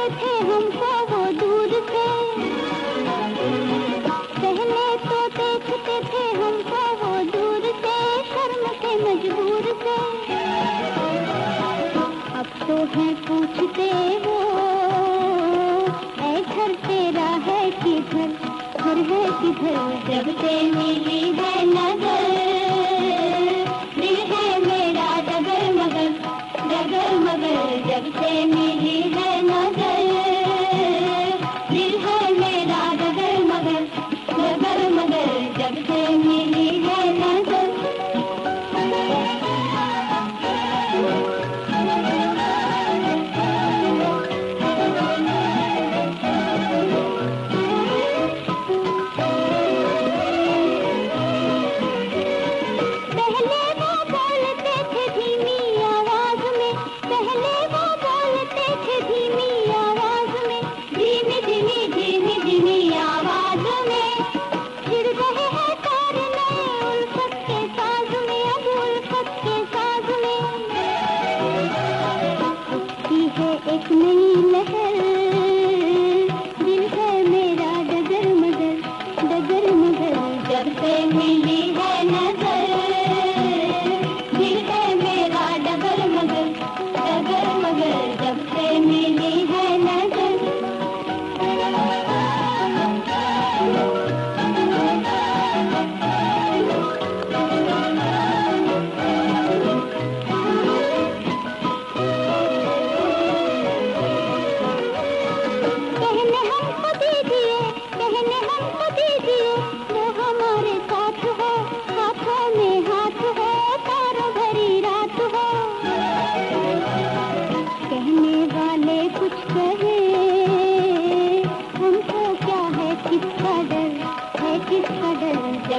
देखते थे हमको वो दूर से। पहले तो देखते थे हमको वो दूर से कर्म के मजबूर से। अब तो है पूछते वो ऐ घर तेरा है किधर? घर है किधर? जब से मिली है नज़र। है एक